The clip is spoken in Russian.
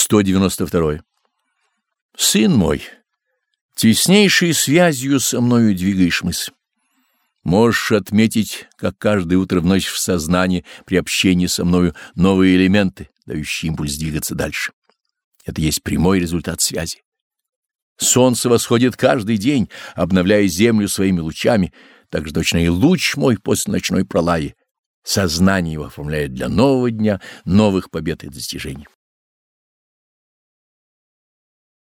192. Сын мой, теснейшей связью со мною двигаешь мысль. Можешь отметить, как каждое утро вносишь в сознание при общении со мною новые элементы, дающие импульс двигаться дальше. Это есть прямой результат связи. Солнце восходит каждый день, обновляя землю своими лучами, так же точно и луч мой после ночной пролаи. Сознание его оформляет для нового дня, новых побед и достижений.